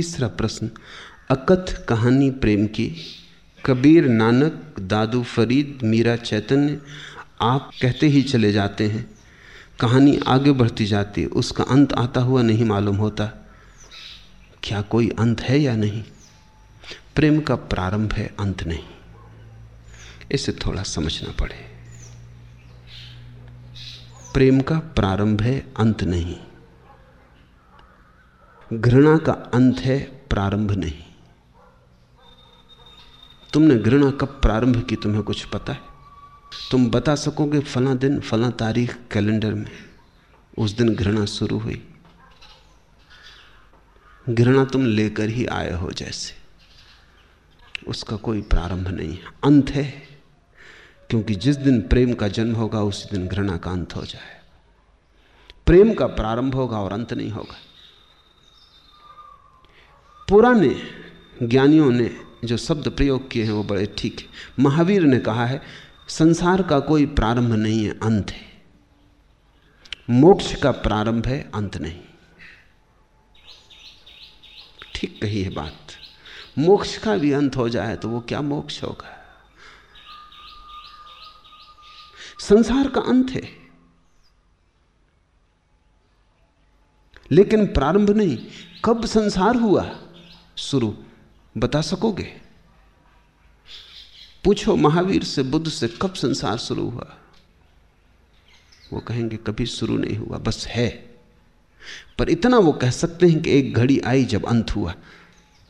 तीसरा प्रश्न, अकथ कहानी प्रेम की? कबीर नानक, दादू फरीद, मीरा चैतन्य, आप कहते ही चले जाते हैं। कहानी आगे बढ़ती जाती है उसका अंत आता हुआ नहीं मालूम होता। क्या कोई अंत है या नहीं? प्रेम का प्रारंभ है, अंत नहीं। इसे थोड़ा समझना पड़े। प्रेम का प्रारंभ है, अंत नहीं। घृणा का अंत है, प्रारंभ नहीं। तुमने घृणा कब प्रारंभ की, तुम्हें कुछ पता है? तुम बता सकोगे फला दिन, फला तारीख कैलेंडर में। उस दिन घृणा शुरू हुई। घृणा तुम लेकर ही आए हो जैसे। उसका कोई प्रारंभ नहीं है। अंत है, क्योंकि जिस दिन प्रेम का जन्म होगा, उसी दिन घृणा का अंत हो जाए। प्रेम का प्रारंभ होगा और अंत नहीं होगा। पुराने ज्ञानियों ने जो शब्द प्रयोग किए हैं वो बड़े ठीक है। महावीर ने कहा है, संसार का कोई प्रारंभ नहीं है, अंत है। मोक्ष का प्रारंभ है, अंत नहीं। ठीक कही है बात। मोक्ष का भी अंत हो जाए तो वो क्या मोक्ष होगा? संसार का अंत है। लेकिन प्रारंभ नहीं, कब संसार हुआ? शुरू, बता सकोगे? पूछो, महावीर से, बुद्ध से, कब संसार शुरू हुआ? वो कहेंगे, कभी शुरू नहीं हुआ, बस है। पर इतना वो कह सकते हैं कि एक घड़ी आई जब अंत हुआ।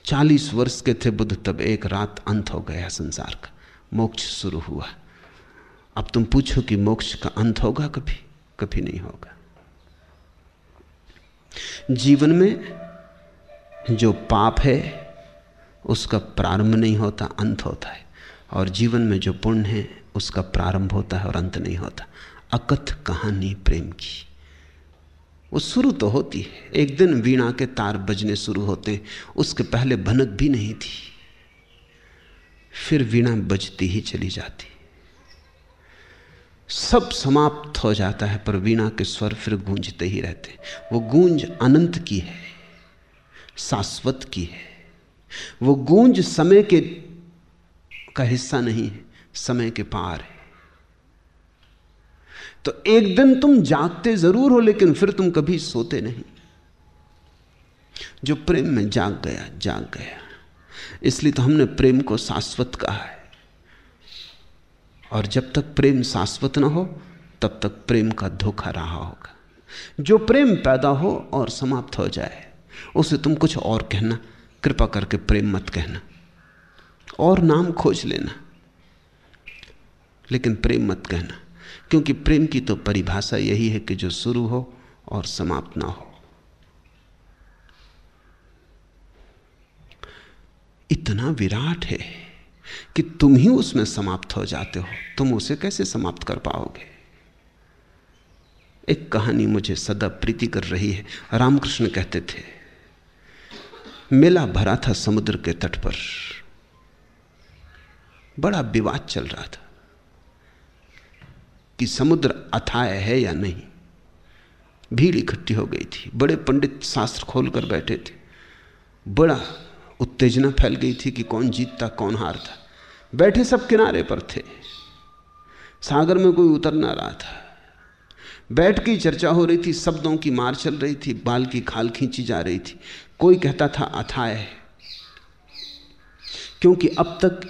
चालीस वर्ष के थे बुद्ध, तब एक रात अंत हो गया संसार का। मोक्ष शुरू हुआ। अब तुम पूछो कि मोक्ष का अंत होगा कभी? कभी नहीं होगा। जीवन में जो पाप है, उसका प्रारंभ नहीं होता, अंत होता है। और जीवन में जो पुण्य है, उसका प्रारंभ होता है और अंत नहीं होता। अकथ कहानी प्रेम की। वो शुरू तो होती है। एक दिन वीणा के तार बजने शुरू होते। उसके पहले भनक भी नहीं थी। फिर वीणा बजती ही चली जाती। सब समाप्त हो जाता है, पर वीणा के स्वर फिर गूंजते ही रहते। वो गूंज अनंत की है। शाश्वत की है। वो गूंज समय के का हिस्सा नहीं है, समय के पार है। तो एक दिन तुम जागते ज़रूर हो, लेकिन फिर तुम कभी सोते नहीं। जो प्रेम में जाग गया जाग गया। इसलिए तो हमने प्रेम को शाश्वत कहा है। और जब तक प्रेम शाश्वत ना हो, तब तक प्रेम का धोखा रहा होगा। जो प्रेम पैदा हो और समाप्त हो जाए उसे तुम कुछ और कहना, कृपा करके प्रेम मत कहना, और नाम खोज लेना, लेकिन प्रेम मत कहना, क्योंकि प्रेम की तो परिभाषा यही है कि जो शुरू हो और समाप्त ना हो। इतना विराट है कि तुम ही उसमें समाप्त हो जाते हो, तुम उसे कैसे समाप्त कर पाओगे? एक कहानी मुझे सदा प्रीति कर रही है। रामकृष्ण कहते थे मेला भरा था समुद्र के तट पर। बड़ा विवाद चल रहा था कि समुद्र अथाय है या नहीं। भीड़ इकट्ठी हो गई थी। बड़े पंडित शास्त्र खोलकर बैठे थे। बड़ा उत्तेजना फैल गई थी कि कौन जीतता, कौन हारता। बैठे सब किनारे पर थे। सागर में कोई उतर ना रहा था। बैठ की चर्चा हो रही थी, शब्दों की मार चल रही थी, बाल की खाल खींची जा रही थी। कोई कहता था अथाय है। क्योंकि अब तक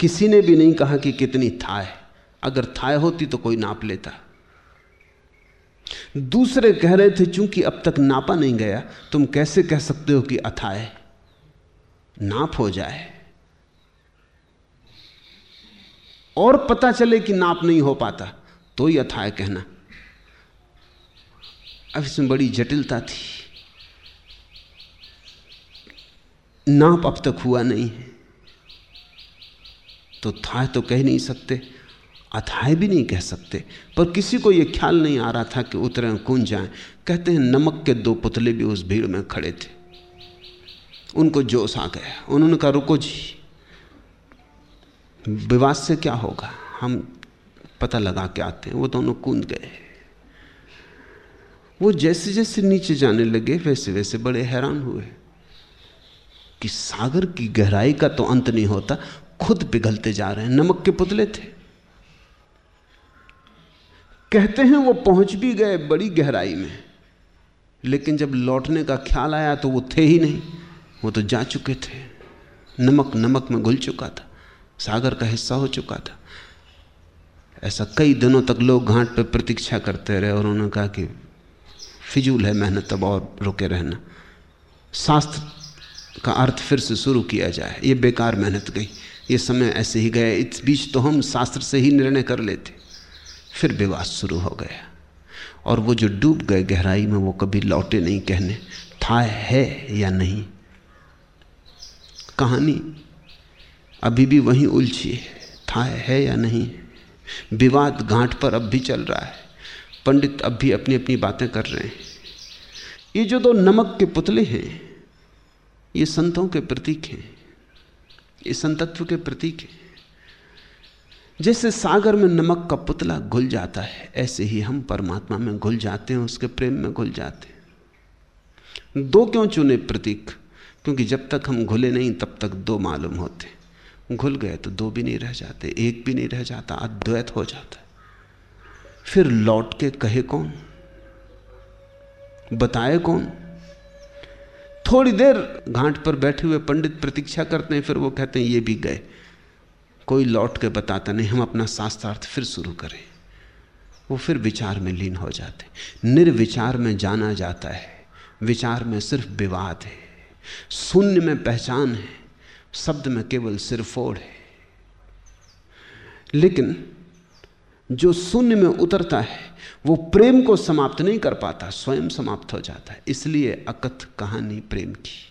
किसी ने भी नहीं कहा कि कितनी थाय अगर थाय होती तो कोई नाप लेता। दूसरे कह रहे थे, चूँकि अब तक नापा नहीं गया, तुम कैसे कह सकते हो कि अथाय नाप हो जाए। और पता चले कि नाप नहीं हो पाता तो ही अथाय कहना। अब इसमें बड़ी जटिलता थी। नाप अब तक हुआ नहीं है। तो था तो कह नहीं सकते, अथाय भी नहीं कह सकते, पर किसी को यह ख्याल नहीं आ रहा था कि उतरे कून जाए। कहते हैं, नमक के दो पुतले भी उस भीड़ में खड़े थे। उनको जोश आ गया। उन्होंने कहा, रुको जी, विवाद से क्या होगा? हम पता लगा के आते हैं, वो दोनों कूद गए वो जैसे जैसे नीचे जाने लगे वैसे वैसे बड़े हैरान हुए कि सागर की गहराई का तो अंत नहीं होता, खुद पिघलते जा रहे हैं। नमक के पुतले थे। कहते हैं वो पहुँच भी गए बड़ी गहराई में, लेकिन जब लौटने का ख्याल आया तो वो थे ही नहीं, वो तो जा चुके थे। नमक नमक में घुल चुका था, सागर का हिस्सा हो चुका था। ऐसा कई दिनों तक लोग घाट पर प्रतीक्षा करते रहे और उन्होंने कहा कि फिजूल है मेहनत, अब और रुके रहना। शास्त्र का अर्थ फिर से शुरू किया जाए। ये बेकार मेहनत गई। ये समय ऐसे ही गए इस बीच तो हम शास्त्र से ही निर्णय कर लेते। फिर विवाद शुरू हो गया। और वो जो डूब गए गहराई में, वो कभी लौटे नहीं कहने था है या नहीं? कहानी अभी भी वहीं उलझी है। था है या नहीं? विवाद घाट पर अब भी चल रहा है। पंडित अब भी अपनी अपनी बातें कर रहे हैं। ये जो दो नमक के पुतले हैं ये संतों के प्रतीक हैं। ये संतत्व के प्रतीक हैं। जैसे सागर में नमक का पुतला घुल जाता है, ऐसे ही हम परमात्मा में घुल जाते हैं, उसके प्रेम में घुल जाते हैं। दो क्यों चुने प्रतीक? क्योंकि जब तक हम घुले नहीं, तब तक दो मालूम होते घुल गए तो दो भी नहीं रह जाते, एक भी नहीं रह जाता, अद्वैत हो जाता फिर लौट के कहे कौन? बताए कौन? थोड़ी देर घाट पर बैठे हुए पंडित प्रतीक्षा करते हैं, फिर वो कहते हैं, ये भी गए। कोई लौट के बताता नहीं, हम अपना शास्त्रार्थ फिर शुरू करें। वो फिर विचार में लीन हो जाते निर्विचार में जाना जाता है। विचार में सिर्फ़ विवाद है। शून्य में पहचान है। शब्द में केवल सिर्फ़ सिरफोड़ है। लेकिन जो शून्य में उतरता है, वो प्रेम को समाप्त नहीं कर पाता, स्वयं समाप्त हो जाता है। इसलिए अकथ कहानी प्रेम की।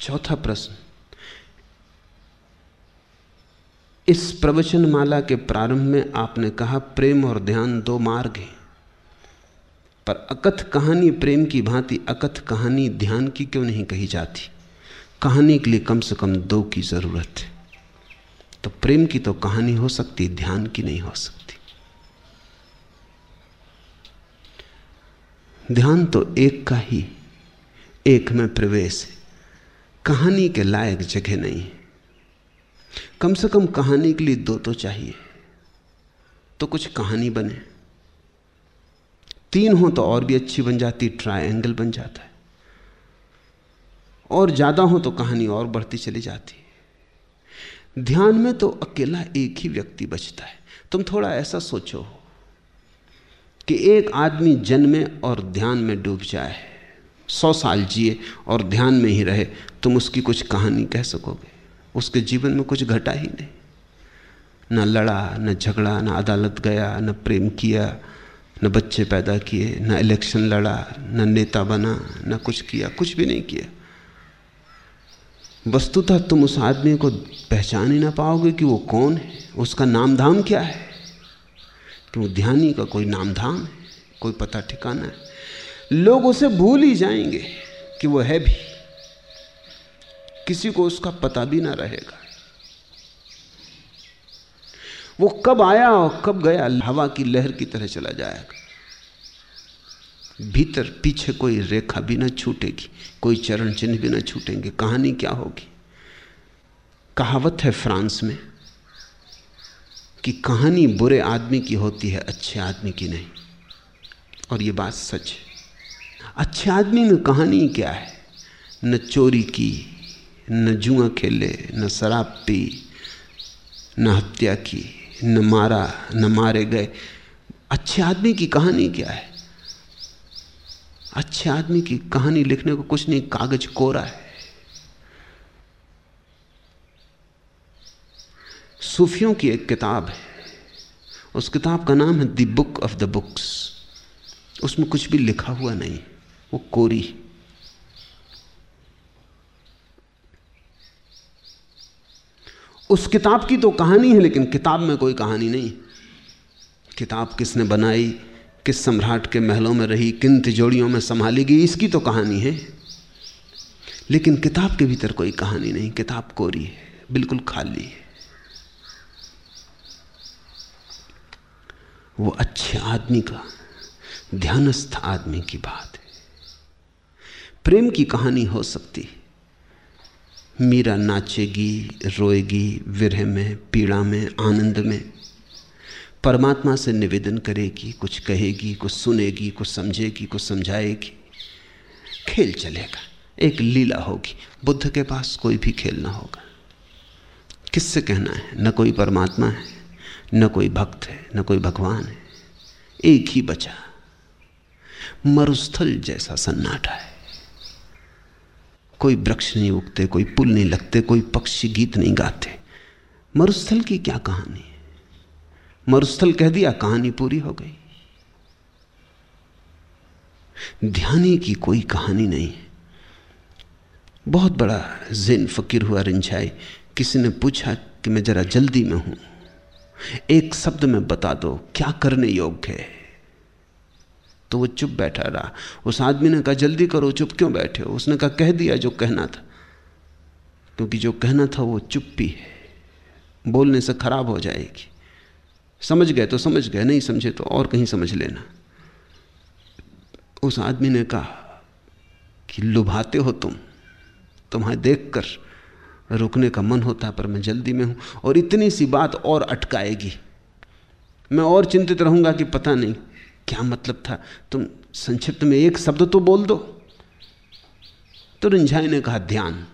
चौथा प्रश्न। इस प्रवचन माला के प्रारंभ में आपने कहा, प्रेम और ध्यान दो मार्ग हैं। पर अकथ कहानी प्रेम की भांति, अकथ कहानी ध्यान की क्यों नहीं कही जाती? कहानी के लिए कम से कम दो की ज़रूरत है। तो प्रेम की तो कहानी हो सकती, ध्यान की नहीं हो सकती। ध्यान तो एक का ही, एक में प्रवेश है। कहानी के लायक जगह नहीं है। कम से कम कहानी के लिए दो तो चाहिए। तो कुछ कहानी बने। तीन हो तो और भी अच्छी बन जाती ट्रायंगल बन जाता है। और ज़्यादा हो तो कहानी और बढ़ती चली जाती। है ध्यान में तो अकेला एक ही व्यक्ति बचता है। तुम थोड़ा ऐसा सोचो कि एक आदमी जन्मे और ध्यान में डूब जाए, सौ साल जिए और ध्यान में ही रहे, तुम उसकी कुछ कहानी कह सकोगे? उसके जीवन में कुछ घटा ही नहीं। न लड़ा, न झगड़ा, न अदालत गया, न प्रेम किया न बच्चे पैदा किए, न इलेक्शन लड़ा, न नेता बना, न कुछ किया, कुछ भी नहीं किया। वस्तुतः तुम उस आदमी को पहचान ही ना पाओगे कि वो कौन है, उसका नाम धाम क्या है। कि वो ध्यानी का कोई नाम धाम है, कोई पता ठिकाना है। लोग उसे भूल ही जाएँगे कि वो है भी। किसी को उसका पता भी ना रहेगा। वो कब आया और कब गया? हवा की लहर की तरह चला जाएगा। भीतर पीछे कोई रेखा भी ना छूटेगी, कोई चरण चिन्ह भी ना छूटेंगे। कहानी क्या होगी? कहावत है फ्रांस में कि कहानी बुरे आदमी की होती है, अच्छे आदमी की नहीं। और ये बात सच है। अच्छे आदमी में कहानी क्या है? न चोरी की, न जुआ खेले, न शराब पी, न हत्या की। न मारा, न मारे गए। अच्छे आदमी की कहानी क्या है? अच्छे आदमी की कहानी लिखने को कुछ नहीं, कागज़ कोरा है। सूफियों की एक किताब है। उस किताब का नाम है the book of the books. उसमें कुछ भी लिखा हुआ नहीं, वो कोरी। उस किताब की तो कहानी है, लेकिन किताब में कोई कहानी नहीं। किताब किसने बनाई, किस सम्राट के महलों में रही, किन तिजोड़ियों में संभाली गई, इसकी तो कहानी है। लेकिन किताब के भीतर कोई कहानी नहीं, किताब कोरी है, बिल्कुल खाली है। वो अच्छे आदमी का, ध्यानस्थ आदमी की बात है। प्रेम की कहानी हो सकती मीरा नाचेगी, रोएगी, विरह में, पीड़ा में, आनंद में। परमात्मा से निवेदन करेगी, कुछ कहेगी, कुछ सुनेगी, कुछ समझेगी, कुछ समझाएगी। खेल चलेगा, एक लीला होगी। बुद्ध के पास कोई भी खेल ना होगा। किससे कहना है? न कोई परमात्मा है, न कोई भक्त है, न कोई भगवान है। एक ही बचा। मरुस्थल जैसा सन्नाटा है। कोई वृक्ष नहीं उगते, कोई पुल नहीं लगते, कोई पक्षी गीत नहीं गाते। मरुस्थल की क्या कहानी? है मरुस्थल कह दिया, कहानी पूरी हो गई। ध्यानी की कोई कहानी नहीं। है बहुत बड़ा जिन फकीर हुआ रिंझाई किसी ने पूछा कि मैं जरा जल्दी में हूँ? एक शब्द में बता दो, क्या करने योग्य है? तो वो चुप बैठा रहा। उस आदमी ने कहा, जल्दी करो, चुप क्यों बैठे हो? उसने कहा, कह दिया जो कहना था। क्योंकि जो कहना था वो चुप्पी है। बोलने से खराब हो जाएगी। समझ गए तो समझ गए, नहीं समझे तो और कहीं समझ लेना। उस आदमी ने कहा कि लुभाते हो तुम, तुम्हें देखकर रुकने का मन होता पर मैं जल्दी में हूँ। और इतनी सी बात और अटकाएगी। मैं और चिंतित रहूँगा कि पता नहीं क्या मतलब था? तुम संक्षिप्त में एक शब्द तो बोल दो। तो रिंझाई ने कहा, ध्यान।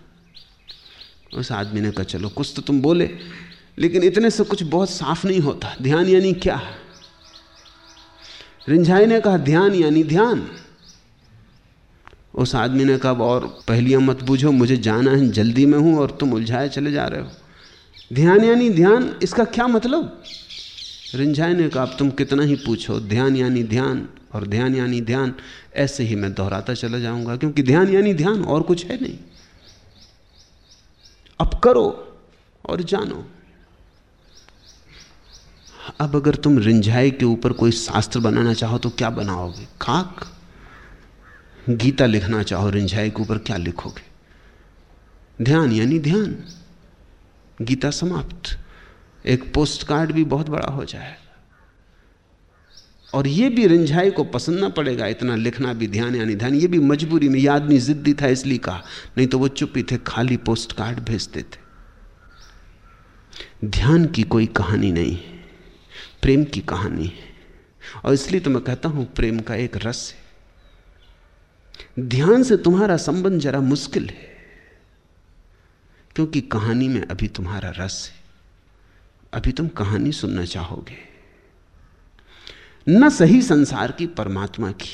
उस आदमी ने कहा, चलो कुछ तो तुम बोले, लेकिन इतने से कुछ बहुत साफ़ नहीं होता। ध्यान यानी क्या? है रिंझाई ने कहा, ध्यान यानी ध्यान। उस आदमी ने कहा और पहलियाँ मत बूझो, मुझे जाना है, जल्दी में हूँ और तुम उलझाए चले जा रहे हो। ध्यान यानी ध्यान, इसका क्या मतलब? रिंझाई ने कहा तुम कितना ही पूछो, ध्यान यानी ध्यान और ध्यान यानी ध्यान, ऐसे ही मैं दोहराता चला जाऊँगा, क्योंकि ध्यान यानी ध्यान और कुछ है नहीं। अब करो और जानो। अब अगर तुम रिंझाई के ऊपर कोई शास्त्र बनाना चाहो तो क्या बनाओगे? खाक? गीता लिखना चाहो रिंझाई के ऊपर क्या लिखोगे? ध्यान यानी ध्यान। गीता समाप्त। एक पोस्ट कार्ड भी बहुत बड़ा हो जाएगा और ये भी रिंझाई को पसंद ना पड़ेगा, इतना लिखना भी ध्यान यानी ध्यान, ये भी मजबूरी में, याद नहीं, जिद्दी था इसलिए कहा, नहीं तो वो चुप ही थे, खाली पोस्ट कार्ड भेजते थे। ध्यान की कोई कहानी नहीं है प्रेम की कहानी। है और इसलिए तो मैं कहता हूँ, प्रेम का एक रस है। ध्यान से तुम्हारा संबंध जरा मुश्किल है, क्योंकि कहानी में अभी तुम्हारा रस है। अभी तुम कहानी सुनना चाहोगे। न सही संसार की परमात्मा की,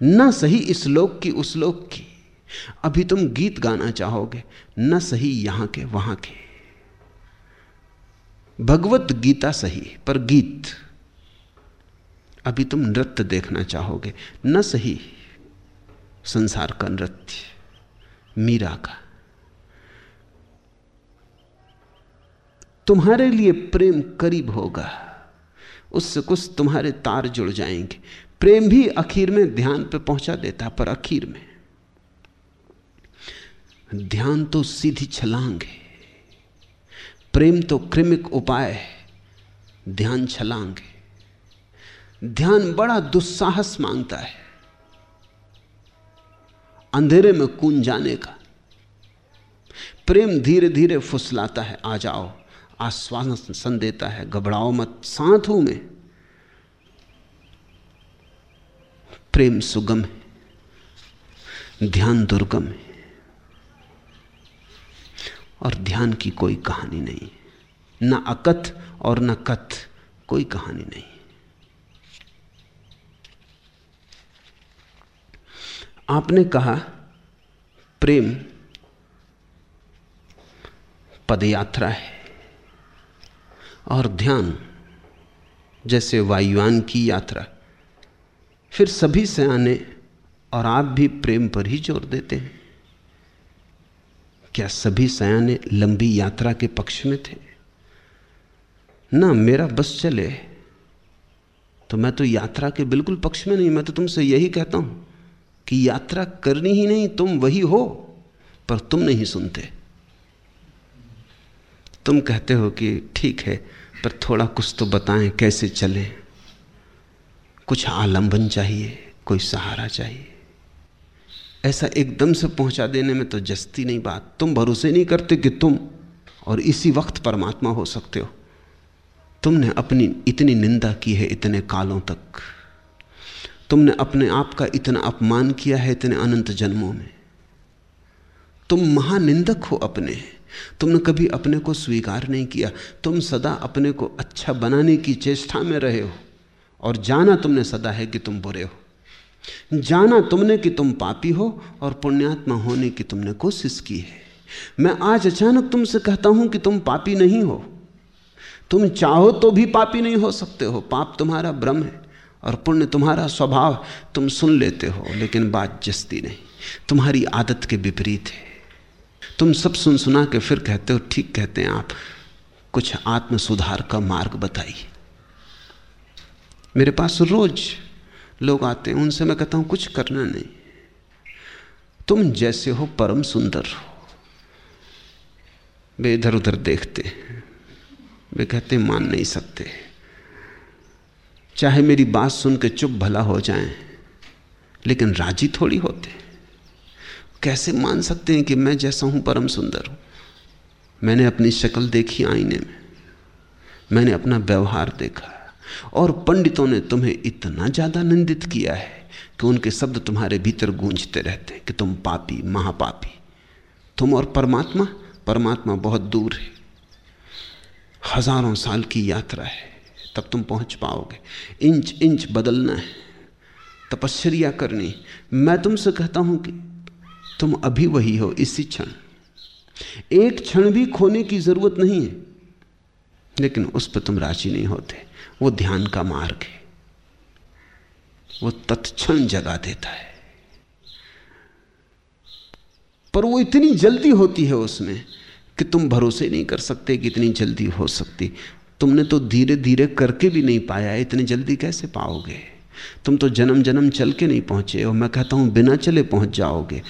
न सही इस लोक की उस लोक की। अभी तुम गीत गाना चाहोगे, न सही यहाँ के वहाँ के। भगवत गीता सही पर गीत। अभी तुम नृत्य देखना चाहोगे, न सही संसार का नृत्य, मीरा का। तुम्हारे लिए प्रेम करीब होगा। उससे कुछ तुम्हारे तार जुड़ जाएँगे। प्रेम भी आखिर में ध्यान पे पहुँचा देता पर आखिर में। ध्यान तो सीधी छलांग है। प्रेम तो कृमिक उपाय है। ध्यान छलांग है। ध्यान बड़ा दुस्साहस माँगता है। अंधेरे में कून जाने का। प्रेम धीरे धीरे फुसलाता है, आ जाओ। आश्वासन देता है, घबराओ मत, साथ हूँ में। प्रेम सुगम है, ध्यान दुर्गम है, और ध्यान की कोई कहानी नहीं। न अकथ और न कथ, कोई कहानी नहीं। आपने कहा, प्रेम पदयात्रा है। और ध्यान, जैसे वायुयान की यात्रा। फिर सभी से आने और आप भी प्रेम पर ही ज़ोर देते हैं। क्या सभी सयाने लंबी यात्रा के पक्ष में थे? ना, मेरा बस चले। तो मैं तो यात्रा के बिल्कुल पक्ष में नहीं, मैं तो तुमसे यही कहता हूँ कि यात्रा करनी ही नहीं, तुम वही हो, पर तुम नहीं सुनते। तुम कहते हो कि ठीक है, पर थोड़ा कुछ तो बताएँ, कैसे चलें? कुछ आलंबन चाहिए, कोई सहारा चाहिए। ऐसा एकदम से पहुँचा देने में तो जस्ती नहीं बात। तुम भरोसे नहीं करते कि तुम और इसी वक्त परमात्मा हो सकते हो। तुमने अपनी इतनी निंदा की है इतने कालों तक। तुमने अपने आप का इतना अपमान किया है इतने अनंत जन्मों में। तुम महानिंदक हो अपने। तुमने कभी अपने को स्वीकार नहीं किया। तुम सदा अपने को अच्छा बनाने की चेष्टा में रहे हो और जाना तुमने सदा है कि तुम बुरे हो। जाना तुमने कि तुम पापी हो और पुण्यात्मा होने की तुमने कोशिश की है। मैं आज अचानक तुमसे कहता हूँ कि तुम पापी नहीं हो। तुम चाहो तो भी पापी नहीं हो सकते हो। पाप तुम्हारा भ्रम है और पुण्य तुम्हारा स्वभाव। तुम सुन लेते हो, लेकिन बात जस्ती नहीं। तुम्हारी आदत के विपरीत है। तुम सब सुन सुना के फिर कहते हो ठीक कहते हैं आप कुछ आत्म सुधार का मार्ग बताइए। मेरे पास रोज लोग आते हैं उनसे मैं कहता हूँ कुछ करना नहीं। तुम जैसे हो परम सुंदर हो। वे इधर उधर देखते वे कहते मान नहीं सकते। चाहे मेरी बात सुन के चुप भला हो जाएँ, लेकिन राज़ी थोड़ी होते कैसे मान सकते हैं कि मैं जैसा हूँ परम सुंदर हूँ? मैंने अपनी शक्ल देखी आईने में। मैंने अपना व्यवहार देखा और पंडितों ने तुम्हें इतना ज़्यादा निंदित किया है कि उनके शब्द तुम्हारे भीतर गूंजते रहते हैं कि तुम पापी, महापापी। तुम और परमात्मा? परमात्मा बहुत दूर है। हज़ारों साल की यात्रा है। तब तुम पहुँच पाओगे। इंच इंच बदलना है। तपस्या करनी। मैं तुमसे कहता हूँ कि तुम अभी वही हो, इसी क्षण। एक क्षण भी खोने की ज़रूरत नहीं है, लेकिन उस पर तुम राज़ी नहीं होते। वो ध्यान का मार्ग है। वो तत्क्षण जगा देता है। पर वो इतनी जल्दी होती है उसमें कि तुम भरोसे नहीं कर सकते कि इतनी जल्दी हो सकती। तुमने तो धीरे धीरे करके भी नहीं पाया, इतनी जल्दी कैसे पाओगे? तुम तो जन्म जन्म चल के नहीं पहुँचे और मैं कहता हूँ, बिना चले पहुँच जाओगे।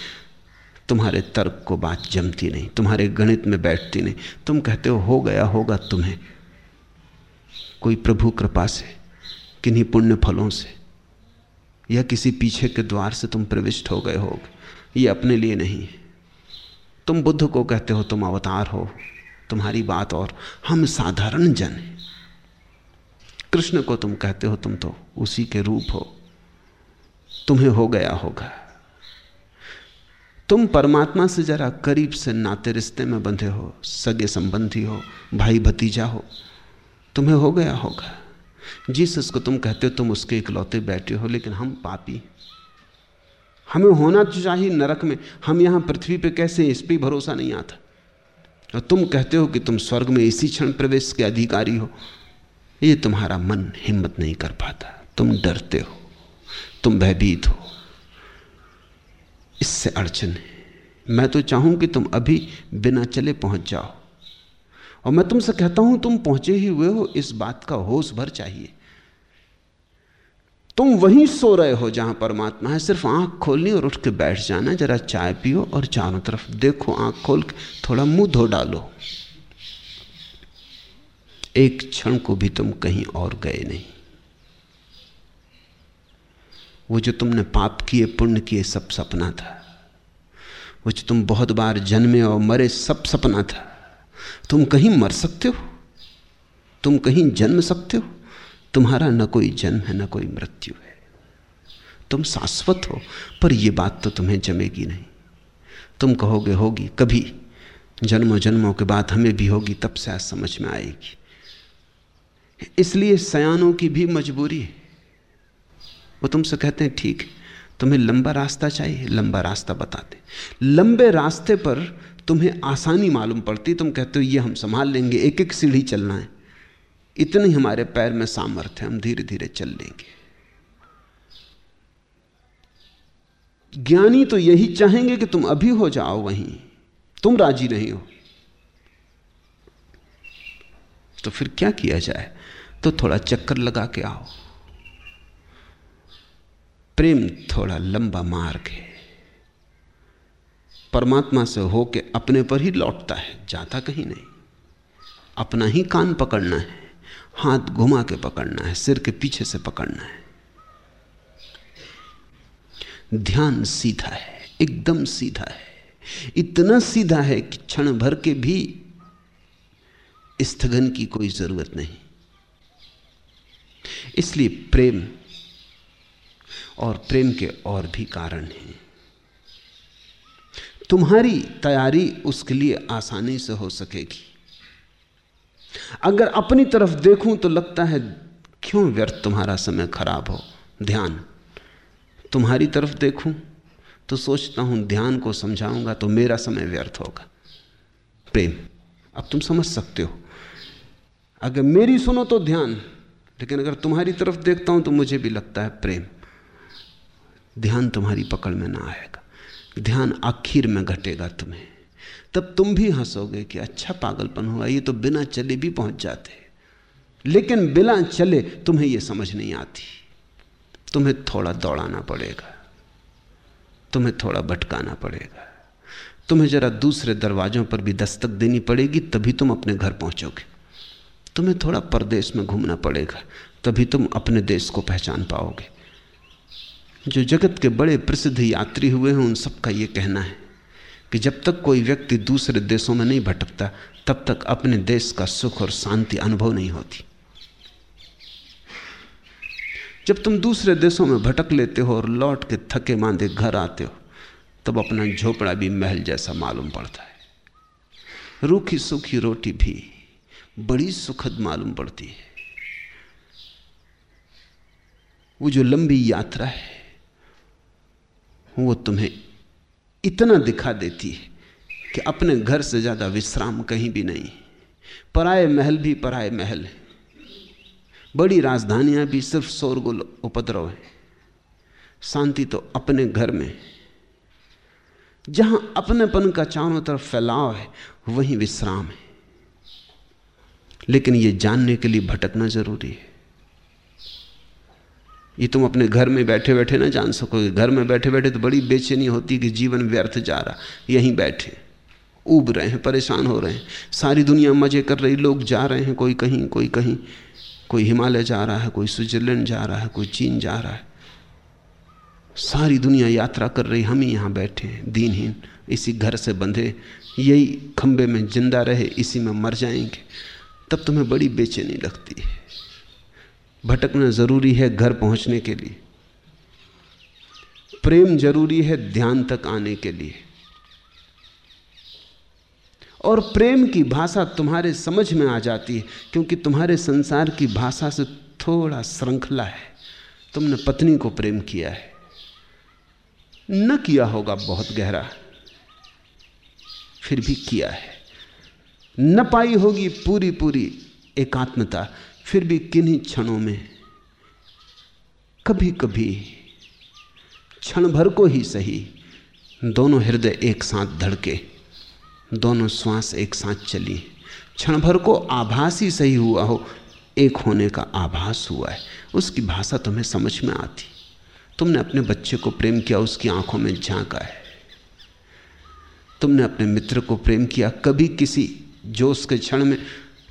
तुम्हारे तर्क को बात जमती नहीं, तुम्हारे गणित में बैठती नहीं। तुम कहते हो हो गया, होगा तुम्हें। कोई प्रभु कृपा से, किन्हीं पुण्य फलों से, या किसी पीछे के द्वार से तुम प्रविष्ट हो गए होगे ये अपने लिए नहीं है। तुम बुद्ध को कहते हो, तुम अवतार हो, तुम्हारी बात और हम साधारण जन हैं। कृष्ण को तुम कहते हो, तुम तो उसी के रूप हो, तुम्हें हो गया होगा। तुम परमात्मा से जरा करीब से नाते रिश्ते में बंधे हो, सगे संबंधी हो, भाई भतीजा हो, तुम्हें हो गया होगा। जीसस को तुम कहते हो, तुम उसके इकलौते बैठे हो, लेकिन हम पापी। हमें होना तो चाहिए नरक में, हम यहाँ पृथ्वी पे कैसे इस पर भरोसा नहीं आता। और तुम कहते हो कि तुम स्वर्ग में इसी क्षण प्रवेश के अधिकारी हो। ये तुम्हारा मन हिम्मत नहीं कर पाता। तुम डरते हो, तुम भयभीत हो। इससे अड़चन है। मैं तो चाहूँ कि तुम अभी बिना चले पहुँच जाओ। और मैं तुमसे कहता हूँ, तुम पहुँचे ही हुए हो, इस बात का होश भर चाहिए। तुम वहीं सो रहे हो जहाँ परमात्मा है। सिर्फ़ आँख खोलनी और उठ के बैठ जाना, जरा चाय पियो और चारों तरफ़ देखो, आँख खोल के थोड़ा मुँह धो डालो। एक क्षण को भी तुम कहीं और गए नहीं। वो जो तुमने पाप किए, पुण्य किए, सब सपना था। वो जो तुम बहुत बार जन्मे और मरे, सब सपना था। तुम कहीं मर सकते हो। तुम कहीं जन्म सकते हो। तुम्हारा न कोई जन्म है, न कोई मृत्यु है। तुम शाश्वत हो, पर यह बात तो तुम्हें जमेगी नहीं। तुम कहोगे, होगी। कभी जन्मों जन्मों के बाद हमें भी होगी, तब से आज समझ में आएगी। इसलिए सयानों की भी मजबूरी है। वो तुमसे कहते हैं, ठीक तुम्हें लंबा रास्ता चाहिए, लंबा रास्ता बताते लंबे रास्ते पर तुम्हें आसानी मालूम पड़ती तुम कहते हो, ये हम संभाल लेंगे एक एक सीढ़ी चलना है। इतने हमारे पैर में सामर्थ्य हम धीरे धीरे चल लेंगे। ज्ञानी तो यही चाहेंगे कि तुम अभी हो जाओ वहीं, तुम राज़ी नहीं हो। तो फिर क्या किया जाए? तो थोड़ा चक्कर लगा के आओ। प्रेम थोड़ा लंबा मार्ग है। परमात्मा से होके अपने पर ही लौटता है, जाता कहीं नहीं। अपना ही कान पकड़ना है, हाथ घुमा के पकड़ना है, सिर के पीछे से पकड़ना है। ध्यान सीधा है, एकदम सीधा है। इतना सीधा है कि क्षण भर के भी स्थगन की कोई ज़रूरत नहीं। इसलिए प्रेम और प्रेम के और भी कारण हैं। तुम्हारी तैयारी उसके लिए आसानी से हो सकेगी। अगर अपनी तरफ़ देखूँ तो लगता है, क्यों व्यर्थ तुम्हारा समय खराब हो? ध्यान। तुम्हारी तरफ़ देखूँ तो सोचता हूँ, ध्यान को समझाऊँगा तो मेरा समय व्यर्थ होगा। प्रेम। अब तुम समझ सकते हो। अगर मेरी सुनो तो ध्यान, लेकिन अगर तुम्हारी तरफ़ देखता हूँ तो मुझे भी लगता है प्रेम। ध्यान तुम्हारी पकड़ में ना आएगा। ध्यान आखिर में घटेगा तुम्हें। तब तुम भी हंसोगे कि अच्छा पागलपन हुआ, ये तो बिना चले भी पहुँच जाते। लेकिन बिना चले तुम्हें यह समझ नहीं आती। तुम्हें थोड़ा दौड़ाना पड़ेगा। तुम्हें थोड़ा भटकाना पड़ेगा। तुम्हें जरा दूसरे दरवाजों पर भी दस्तक देनी पड़ेगी, तभी तुम अपने घर पहुंचोगे। तुम्हें थोड़ा परदेश में घूमना पड़ेगा, तभी तुम अपने देश को पहचान पाओगे। जो जगत के बड़े प्रसिद्ध यात्री हुए हैं, उन सबका ये कहना है कि जब तक कोई व्यक्ति दूसरे देशों में नहीं भटकता, तब तक अपने देश का सुख और शांति अनुभव नहीं होती। जब तुम दूसरे देशों में भटक लेते हो और लौट के थके मांदे घर आते हो, तब अपना झोपड़ा भी महल जैसा मालूम पड़ता है। रूखी सूखी रोटी भी बड़ी सुखद मालूम पड़ती है। वो जो लंबी यात्रा है वो तुम्हें इतना दिखा देती है कि अपने घर से ज़्यादा विश्राम कहीं भी नहीं। पराए महल भी पराए महल है। बड़ी राजधानियाँ भी सिर्फ़ शोरगुल उपद्रव है। शांति तो अपने घर में जहाँ अपनेपन का चारों तरफ़ फैलाव है, वहीं विश्राम है। लेकिन यह जानने के लिए भटकना ज़रूरी है। ये तुम अपने घर में बैठे बैठे ना जान सकोगे। घर में बैठे बैठे तो बड़ी बेचैनी होती कि जीवन व्यर्थ जा रहा। यहीं बैठे। उब रहे हैं, परेशान हो रहे हैं। सारी दुनिया मज़े कर रही, लोग जा रहे हैं कोई कहीं कोई कहीं। कोई हिमालय जा रहा है, कोई स्विट्जरलैंड जा रहा है, कोई चीन जा रहा है। सारी दुनिया यात्रा कर रही, हम ही यहाँ बैठे हैं, दीनहीन। इसी घर से बंधे, यही खंबे में ज़िंदा रहे, इसी में मर जाएँगे। तब तुम्हें बड़ी बेचैनी लगती है। भटकना ज़रूरी है घर पहुँचने के लिए। प्रेम ज़रूरी है ध्यान तक आने के लिए। और प्रेम की भाषा तुम्हारे समझ में आ जाती है, क्योंकि तुम्हारे संसार की भाषा से थोड़ा श्रृंखला है। तुमने पत्नी को प्रेम किया है। न किया होगा बहुत गहरा, फिर भी किया है। न पाई होगी पूरी पूरी एकात्मता। फिर भी किन्हीं क्षणों में कभी कभी क्षण भर को ही सही, दोनों हृदय एक साथ धड़के, दोनों श्वास एक साथ चली। क्षण भर को आभास ही सही हुआ हो, एक होने का आभास हुआ है। उसकी भाषा तुम्हें समझ में आती। तुमने अपने बच्चे को प्रेम किया, उसकी आँखों में झांका है। तुमने अपने मित्र को प्रेम किया, कभी किसी जोश के क्षण में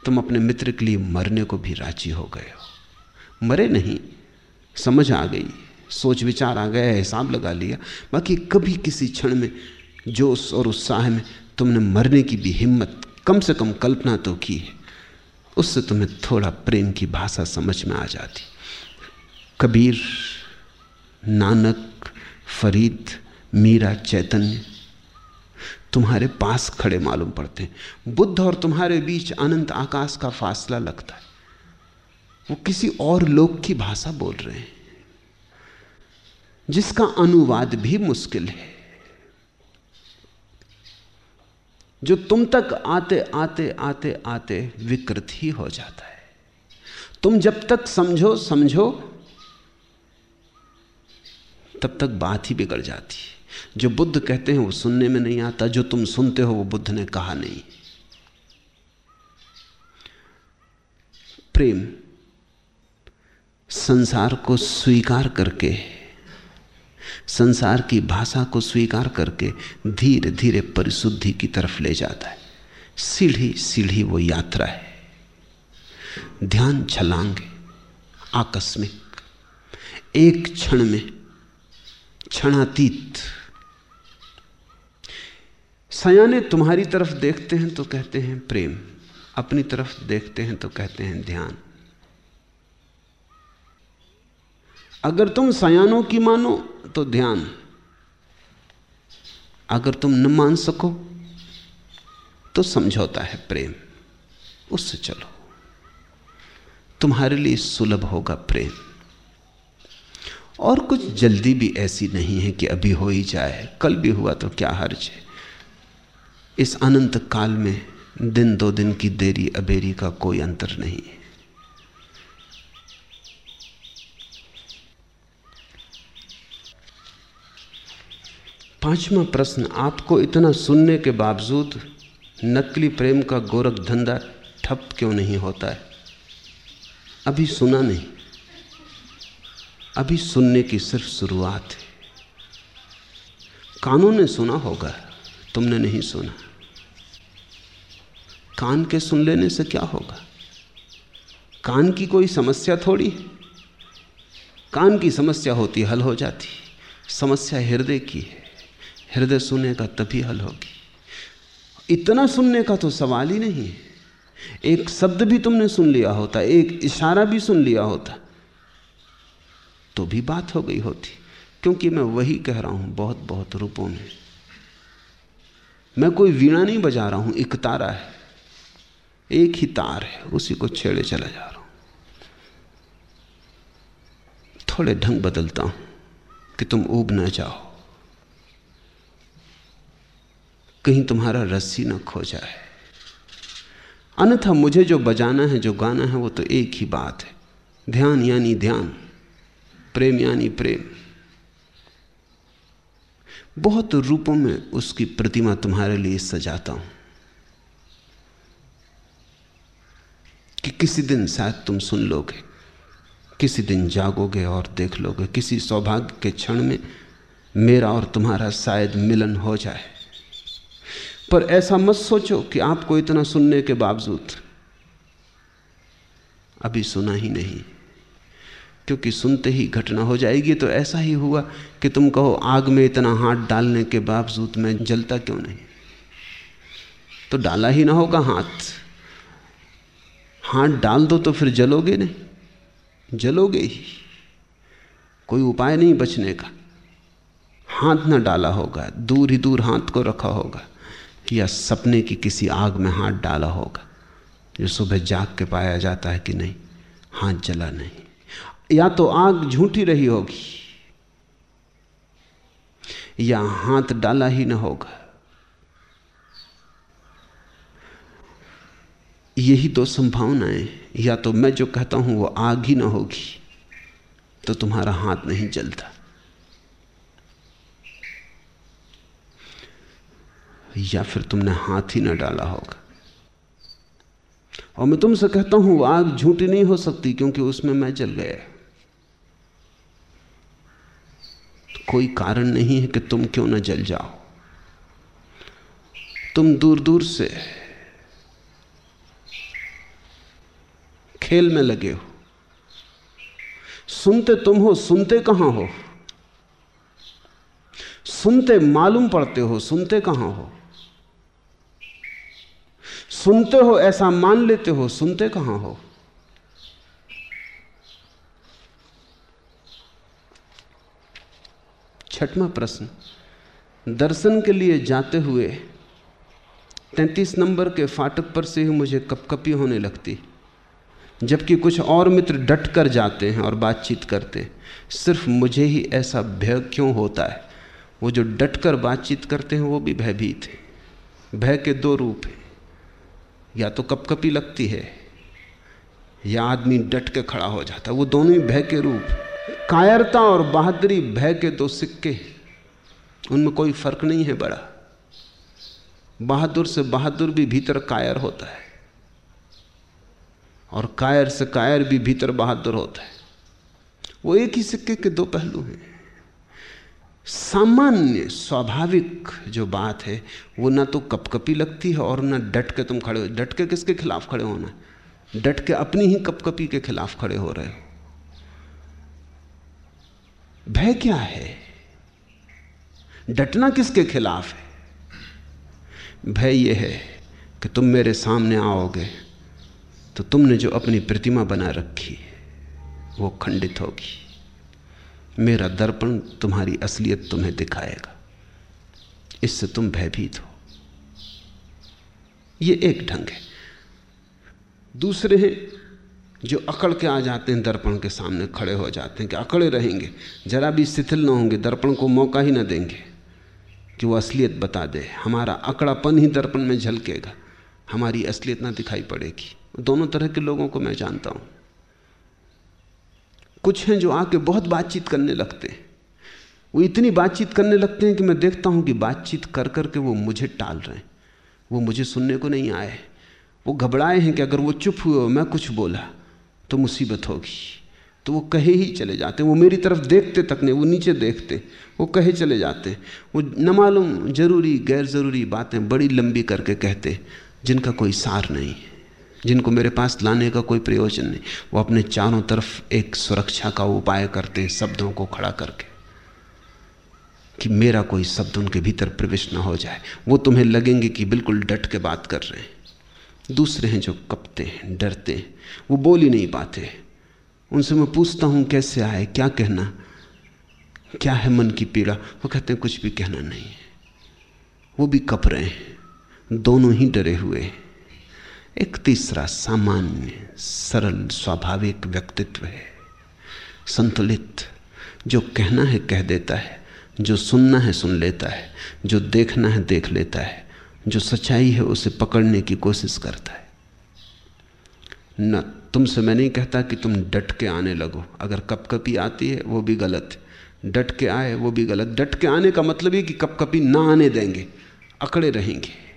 तुम अपने मित्र के लिए मरने को भी राज़ी हो गए हो। मरे नहीं, समझ आ गई, सोच विचार आ गया, हिसाब लगा लिया। बाकी कभी किसी क्षण में जोश और उत्साह में तुमने मरने की भी हिम्मत कम से कम कल्पना तो की है। उससे तुम्हें थोड़ा प्रेम की भाषा समझ में आ जाती। कबीर, नानक, फरीद, मीरा, चैतन्य तुम्हारे पास खड़े मालूम पड़ते हैं। बुद्ध और तुम्हारे बीच अनंत आकाश का फासला लगता है। वो किसी और लोक की भाषा बोल रहे हैं। जिसका अनुवाद भी मुश्किल है। जो तुम तक आते आते आते आते विकृत ही हो जाता है। तुम जब तक समझो समझो, तब तक बात ही बिगड़ जाती है। जो बुद्ध कहते हैं वो सुनने में नहीं आता, जो तुम सुनते हो वो बुद्ध ने कहा नहीं। प्रेम संसार को स्वीकार करके, संसार की भाषा को स्वीकार करके धीरे धीरे परिशुद्धि की तरफ़ ले जाता है। सीढ़ी सीढ़ी वो यात्रा है। ध्यान छलांगे, आकस्मिक, एक क्षण में क्षणातीत सयाने तुम्हारी तरफ़ देखते हैं तो कहते हैं प्रेम, अपनी तरफ़ देखते हैं तो कहते हैं ध्यान। अगर तुम सयानों की मानो तो ध्यान। अगर तुम न मान सको तो समझौता है प्रेम, उससे चलो। तुम्हारे लिए सुलभ होगा प्रेम। और कुछ जल्दी भी ऐसी नहीं है कि अभी हो ही जाए, कल भी हुआ तो क्या हर्ज है? इस अनंत काल में दिन दो दिन की देरी अबेरी का कोई अंतर नहीं है। पांचवा प्रश्न, आपको इतना सुनने के बावजूद नकली प्रेम का गोरख धंधा ठप क्यों नहीं होता है? अभी सुना नहीं। अभी सुनने की सिर्फ़ शुरुआत है। कानों ने सुना होगा। तुमने नहीं सुना। कान के सुन लेने से क्या होगा? कान की कोई समस्या थोड़ी कान की समस्या होती, हल हो जाती। समस्या हृदय की है। हृदय सुनने सुनेगा तभी हल होगी। इतना सुनने का तो सवाल ही नहीं है। एक शब्द भी तुमने सुन लिया होता, एक इशारा भी सुन लिया होता तो भी बात हो गई होती। क्योंकि मैं वही कह रहा हूँ बहुत बहुत रूपों में। मैं कोई वीणा नहीं बजा रहा हूँ, एक तारा है। एक ही तार है, उसी को छेड़े चला जा रहा हूँ। थोड़े ढंग बदलता हूँ कि तुम उब ना जाओ। कहीं तुम्हारा रस्सी ना खो जाए। अन्यथा मुझे जो बजाना है, जो गाना है, वो तो एक ही बात है। ध्यान यानी ध्यान, प्रेम यानी प्रेम। बहुत रूपों में उसकी प्रतिमा तुम्हारे लिए सजाता हूँ। कि किसी दिन शायद तुम सुन लोगे, किसी दिन जागोगे और देख लोगे, किसी सौभाग्य के क्षण में मेरा और तुम्हारा शायद मिलन हो जाए। पर ऐसा मत सोचो कि आपको इतना सुनने के बावजूद अभी सुना ही नहीं। क्योंकि सुनते ही घटना हो जाएगी तो ऐसा ही हुआ कि तुम कहो, आग में इतना हाथ डालने के बावजूद मैं जलता क्यों नहीं? तो डाला ही ना होगा हाथ। हाथ डाल दो तो फिर जलोगे नहीं? जलोगे ही। कोई उपाय नहीं बचने का। हाथ ना डाला होगा, दूर ही दूर हाथ को रखा होगा, या सपने की किसी आग में हाथ डाला होगा, जो सुबह जाग के पाया जाता है कि नहीं, हाथ जला नहीं। या तो आग झूठी रही होगी, या हाथ डाला ही ना होगा। यही दो संभावनाएँ, या तो मैं जो कहता हूँ वो आग ही ना होगी तो तुम्हारा हाथ नहीं जलता। या फिर तुमने हाथ ही ना डाला होगा। और मैं तुमसे कहता हूँ आग झूठी नहीं हो सकती, क्योंकि उसमें मैं जल गया तो कोई कारण नहीं है कि तुम क्यों ना जल जाओ। तुम दूर दूर से खेल में लगे हो। सुनते तुम हो, सुनते कहाँ हो? सुनते मालूम पड़ते हो, सुनते कहाँ हो? सुनते हो ऐसा मान लेते हो, सुनते कहाँ हो? छठवा प्रश्न। दर्शन के लिए जाते हुए तैतीस नंबर के फाटक पर से ही मुझे कपकपी होने लगती। जबकि कुछ और मित्र डट कर जाते हैं और बातचीत करते सिर्फ़ मुझे ही ऐसा भय क्यों होता है? वो जो डट कर बातचीत करते हैं, वो भी भयभीत है। भय के दो रूप हैं। या तो कपकपी लगती है, या आदमी डट के खड़ा हो जाता है। वो दोनों ही भय के रूप कायरता और बहादुरी भय के दो सिक्के उनमें कोई फ़र्क नहीं है बड़ा। बहादुर से बहादुर भी भीतर कायर होता है और कायर से कायर भी भीतर बहादुर होता है। वो एक ही सिक्के के दो पहलू हैं। सामान्य स्वाभाविक जो बात है, वो ना तो कपकपी लगती है और ना डट के तुम खड़े हो। डट के किसके खिलाफ खड़े होना डट के अपनी ही कपकपी के खिलाफ खड़े हो रहे हो। भय क्या है? डटना किसके खिलाफ है? भय यह है कि तुम मेरे सामने आओगे तो तुमने जो अपनी प्रतिमा बना रखी है, वो खंडित होगी। मेरा दर्पण तुम्हारी असलियत तुम्हें दिखाएगा। इससे तुम भयभीत हो। ये एक ढंग है। दूसरे हैं जो अकड़ के आ जाते हैं, दर्पण के सामने खड़े हो जाते हैं कि अकड़े रहेंगे। जरा भी शिथिल ना होंगे, दर्पण को मौका ही ना देंगे कि वो असलियत बता दे। हमारा अकड़ापन ही दर्पण में झलकेगा। हमारी असलियत ना दिखाई पड़ेगी। दोनों तरह के लोगों को मैं जानता हूँ। कुछ हैं जो आके बहुत बातचीत करने लगते हैं। वो इतनी बातचीत करने लगते हैं कि मैं देखता हूँ कि बातचीत कर कर के वो मुझे टाल रहे हैं। वो मुझे सुनने को नहीं आए। वो घबराए हैं कि अगर वो चुप हुए मैं कुछ बोला। तो मुसीबत होगी। तो वो कहे ही चले जाते, वो मेरी तरफ़ देखते तक नहीं, वो नीचे देखते, वो कहे चले जाते। वो न मालूम ज़रूरी, गैर ज़रूरी बातें बड़ी लंबी करके कहते, जिनका कोई सार नहीं, जिनको मेरे पास लाने का कोई प्रयोजन नहीं। वो अपने चारों तरफ़ एक सुरक्षा का उपाय करते हैं शब्दों को खड़ा करके, कि मेरा कोई शब्द उनके भीतर प्रवेश ना हो जाए। वो तुम्हें लगेंगे कि बिल्कुल डट के बात कर रहे हैं। दूसरे हैं जो कपते हैं, डरते हैं। वो बोल ही नहीं पाते। उनसे मैं पूछता हूँ, कैसे आए? क्या कहना? क्या है मन की पीड़ा? वो कहते हैं, कुछ भी कहना नहीं है। वो भी कप रहे हैं। दोनों ही डरे हुए हैं। एक तीसरा सामान्य, सरल, स्वाभाविक व्यक्तित्व है। संतुलित। जो कहना है, कह देता है। जो सुनना है, सुन लेता है। जो देखना है, देख लेता है। जो सच्चाई है उसे पकड़ने की कोशिश करता है। न, तुमसे मैं नहीं कहता कि तुम डट के आने लगो। अगर कपकपी आती है, वो भी गलत है। डट के आए, वो भी गलत। डट के आने का मतलब ये कि कपकपी ना आने देंगे, अकड़े रहेंगे।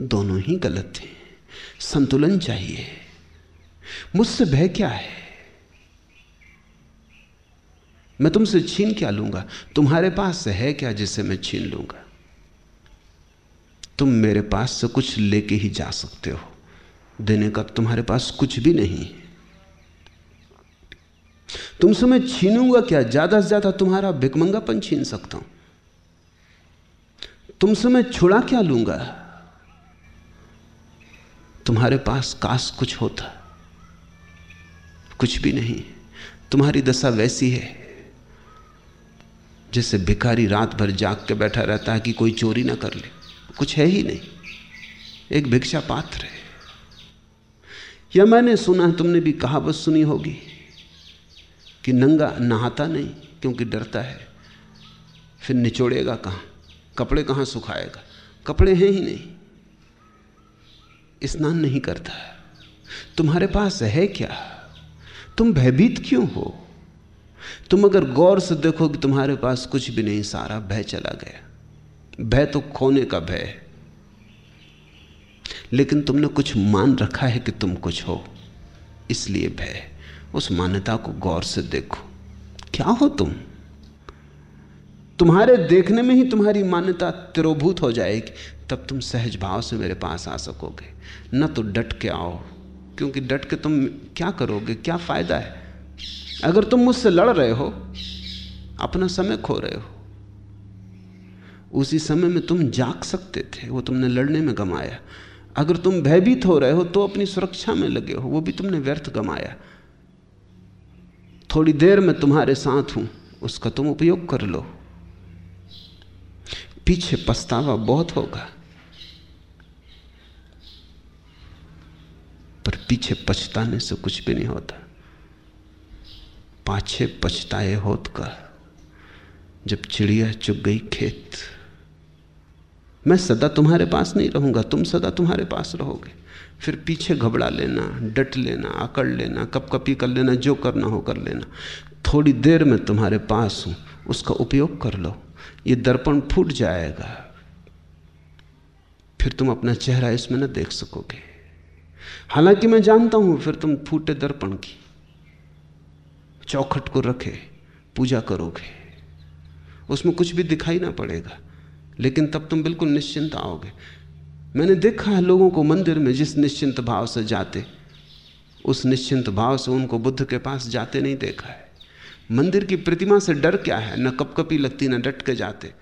दोनों ही गलत हैं। संतुलन चाहिए। मुझसे भय क्या है? मैं तुमसे छीन क्या लूँगा? तुम्हारे पास है क्या जिसे मैं छीन लूँगा? तुम मेरे पास से कुछ लेके ही जा सकते हो। देने का तुम्हारे पास कुछ भी नहीं। तुमसे मैं छीनूँगा क्या? ज़्यादा से ज़्यादा तुम्हारा भिकमंगापन छीन सकता हूँ। तुमसे मैं छुड़ा क्या लूँगा? तुम्हारे पास काश कुछ होता। कुछ भी नहीं। तुम्हारी दशा वैसी है, जैसे भिखारी रात भर जाग के बैठा रहता है कि कोई चोरी ना कर ले। कुछ है ही नहीं। एक भिक्षा पात्र है। या मैंने सुना तुमने भी कहावत सुनी होगी कि नंगा नहाता नहीं, क्योंकि डरता है। फिर निचोड़ेगा कहाँ? कपड़े कहाँ सुखाएगा? कपड़े हैं ही नहीं। स्नान नहीं करता। तुम्हारे पास है क्या? तुम भयभीत क्यों हो? तुम अगर गौर से देखो कि तुम्हारे पास कुछ भी नहीं, सारा भय चला गया। भय तो खोने का भय लेकिन तुमने कुछ मान रखा है कि तुम कुछ हो, इसलिए भय उस मान्यता को गौर से देखो। क्या हो तुम? तुम्हारे देखने में ही तुम्हारी मान्यता तिरोभूत हो जाएगी। तब तुम सहज भाव से मेरे पास आ सकोगे। न तो डट के आओ, क्योंकि डट के तुम क्या करोगे? क्या फ़ायदा है? अगर तुम मुझसे लड़ रहे हो, अपना समय खो रहे हो। उसी समय में तुम जाग सकते थे, वो तुमने लड़ने में गमाया। अगर तुम भयभीत हो रहे हो तो अपनी सुरक्षा में लगे हो, वो भी तुमने व्यर्थ गमाया। थोड़ी देर में तुम्हारे साथ हूँ, उसका तुम उपयोग कर लो। पीछे पछतावा बहुत होगा। पर पीछे पछताने से कुछ भी नहीं होता। पाछे पछताए होत का, जब चिड़िया चुग गई खेत। मैं सदा तुम्हारे पास नहीं रहूँगा, तुम सदा तुम्हारे पास रहोगे। फिर पीछे घबरा लेना, डट लेना अकड़ लेना कप कपी कर लेना, जो करना हो कर लेना। थोड़ी देर में तुम्हारे पास हूँ, उसका उपयोग कर लो। ये दर्पण फूट जाएगा। फिर तुम अपना चेहरा इसमें न देख सकोगे। हालाँकि मैं जानता हूँ, फिर तुम फूटे दर्पण की। चौखट को रखे, पूजा करोगे। उसमें कुछ भी दिखाई ना पड़ेगा। लेकिन तब तुम बिल्कुल निश्चिंत आओगे। मैंने देखा है लोगों को मंदिर में जिस निश्चिंत भाव से जाते, उस निश्चिंत भाव से उनको बुद्ध के पास जाते नहीं देखा है। मंदिर की प्रतिमा से डर क्या है? न कपकपी लगती, न डट के जाते।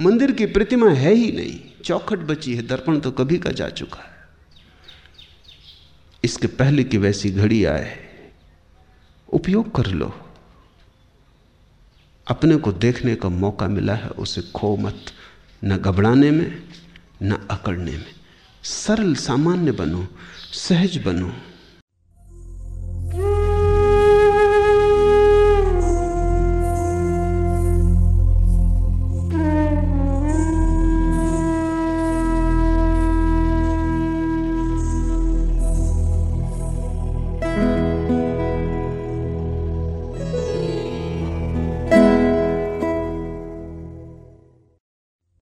मंदिर की प्रतिमा है ही नहीं, चौखट बची है, दर्पण तो कभी का जा चुका है। इसके पहले की वैसी घड़ी आए, उपयोग कर लो। अपने को देखने का मौका मिला है, उसे खो मत। न घबराने में न अकड़ने में। सरल सामान्य बनो सहज बनो।